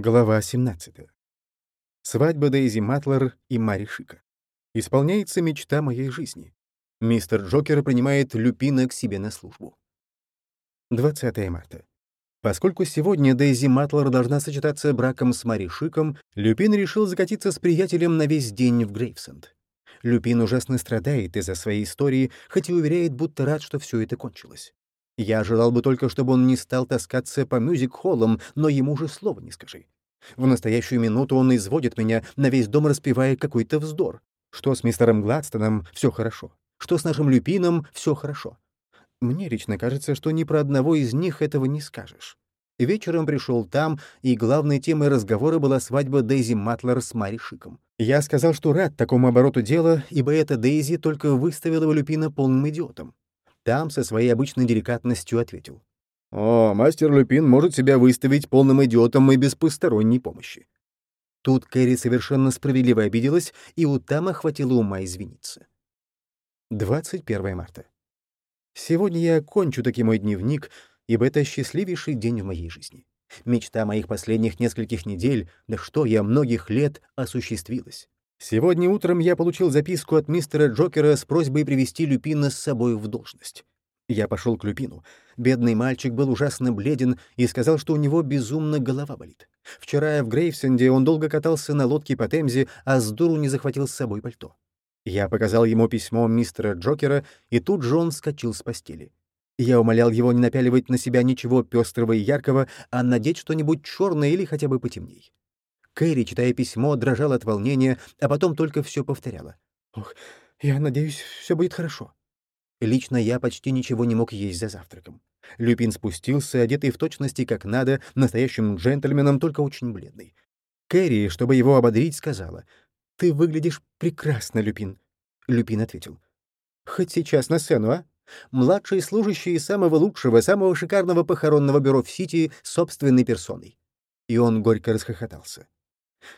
Глава 17. Свадьба Дейзи Матлер и Мари Шика. Исполняется мечта моей жизни. Мистер Джокер принимает Люпина к себе на службу. 20 марта. Поскольку сегодня Дейзи Матлер должна сочетаться браком с Мари Шиком, Люпин решил закатиться с приятелем на весь день в Грейвсенд. Люпин ужасно страдает из-за своей истории, хоть и уверяет, будто рад, что все это кончилось. Я желал бы только, чтобы он не стал таскаться по мюзик-холлам, но ему же слова не скажи. В настоящую минуту он изводит меня, на весь дом распевая какой-то вздор. Что с мистером Гладстоном — все хорошо. Что с нашим Люпином — все хорошо. Мне лично кажется, что ни про одного из них этого не скажешь. Вечером пришел там, и главной темой разговора была свадьба Дейзи Матлер с Мари Шиком. Я сказал, что рад такому обороту дела, ибо эта Дейзи только выставила Люпина полным идиотом. Там со своей обычной деликатностью ответил. «О, мастер Люпин может себя выставить полным идиотом и без посторонней помощи». Тут Кэрри совершенно справедливо обиделась, и у Тама хватило ума извиниться. 21 марта. Сегодня я кончу таки мой дневник, ибо это счастливейший день в моей жизни. Мечта моих последних нескольких недель, да что я, многих лет, осуществилась. Сегодня утром я получил записку от мистера Джокера с просьбой привести Люпина с собой в должность. Я пошел к Люпину. Бедный мальчик был ужасно бледен и сказал, что у него безумно голова болит. Вчера в Грейвсенде он долго катался на лодке по Темзе, а с дуру не захватил с собой пальто. Я показал ему письмо мистера Джокера, и тут же он вскочил с постели. Я умолял его не напяливать на себя ничего пестрого и яркого, а надеть что-нибудь черное или хотя бы потемней. Кэрри, читая письмо, дрожала от волнения, а потом только все повторяла. «Ох, я надеюсь, все будет хорошо». Лично я почти ничего не мог есть за завтраком. Люпин спустился, одетый в точности как надо, настоящим джентльменом, только очень бледный. Кэрри, чтобы его ободрить, сказала, «Ты выглядишь прекрасно, Люпин». Люпин ответил, «Хоть сейчас на сцену, а? Младший служащий самого лучшего, самого шикарного похоронного бюро в Сити собственной персоной». И он горько расхохотался.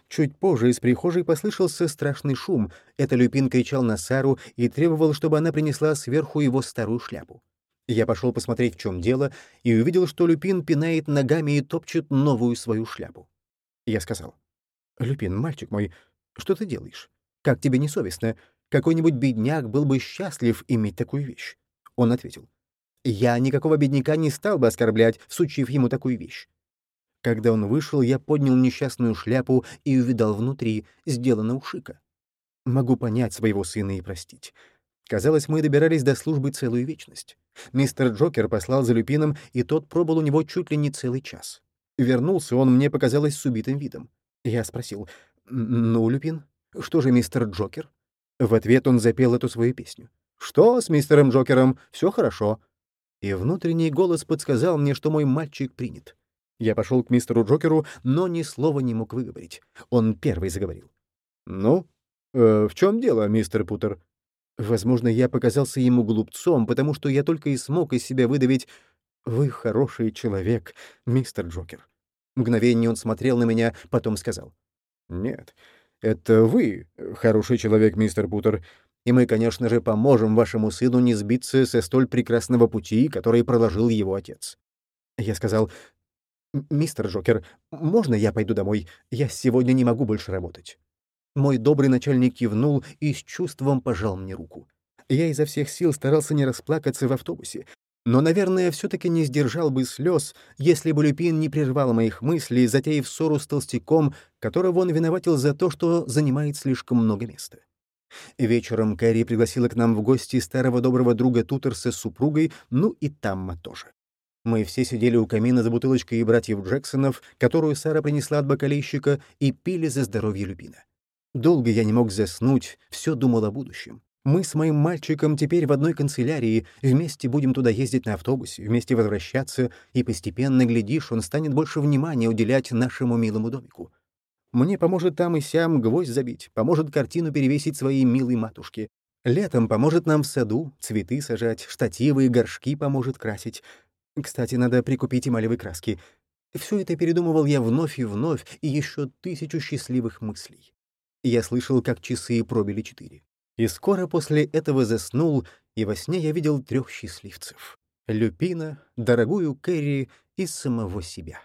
Чуть позже из прихожей послышался страшный шум. Это Люпин кричал на Сару и требовал, чтобы она принесла сверху его старую шляпу. Я пошел посмотреть, в чем дело, и увидел, что Люпин пинает ногами и топчет новую свою шляпу. Я сказал, «Люпин, мальчик мой, что ты делаешь? Как тебе не совестно? Какой-нибудь бедняк был бы счастлив иметь такую вещь». Он ответил, «Я никакого бедняка не стал бы оскорблять, всучив ему такую вещь. Когда он вышел, я поднял несчастную шляпу и увидал внутри, сделано у Шика. Могу понять своего сына и простить. Казалось, мы добирались до службы целую вечность. Мистер Джокер послал за Люпином, и тот пробыл у него чуть ли не целый час. Вернулся он, мне показалось, с убитым видом. Я спросил, «Ну, Люпин, что же мистер Джокер?» В ответ он запел эту свою песню. «Что с мистером Джокером? Все хорошо». И внутренний голос подсказал мне, что мой мальчик принят. Я пошел к мистеру Джокеру, но ни слова не мог выговорить. Он первый заговорил. «Ну, э, в чем дело, мистер Путер?» Возможно, я показался ему глупцом, потому что я только и смог из себя выдавить «Вы хороший человек, мистер Джокер». Мгновение он смотрел на меня, потом сказал. «Нет, это вы хороший человек, мистер Путер, и мы, конечно же, поможем вашему сыну не сбиться со столь прекрасного пути, который проложил его отец». Я сказал, «Мистер Джокер, можно я пойду домой? Я сегодня не могу больше работать». Мой добрый начальник кивнул и с чувством пожал мне руку. Я изо всех сил старался не расплакаться в автобусе, но, наверное, все-таки не сдержал бы слез, если бы Люпин не прервал моих мыслей, затеяв ссору с толстяком, которого он виноватил за то, что занимает слишком много места. Вечером Кэрри пригласила к нам в гости старого доброго друга Тутерса с супругой, ну и Тамма тоже. Мы все сидели у камина за бутылочкой братьев Джексонов, которую Сара принесла от бокалейщика, и пили за здоровье Любина. Долго я не мог заснуть, все думал о будущем. Мы с моим мальчиком теперь в одной канцелярии, вместе будем туда ездить на автобусе, вместе возвращаться, и постепенно, глядишь, он станет больше внимания уделять нашему милому домику. Мне поможет там и сям гвоздь забить, поможет картину перевесить своей милой матушке. Летом поможет нам в саду цветы сажать, штативы и горшки поможет красить. Кстати, надо прикупить эмалевой краски. Все это передумывал я вновь и вновь, и еще тысячу счастливых мыслей. Я слышал, как часы пробили четыре. И скоро после этого заснул, и во сне я видел трех счастливцев — Люпина, дорогую Кэрри и самого себя.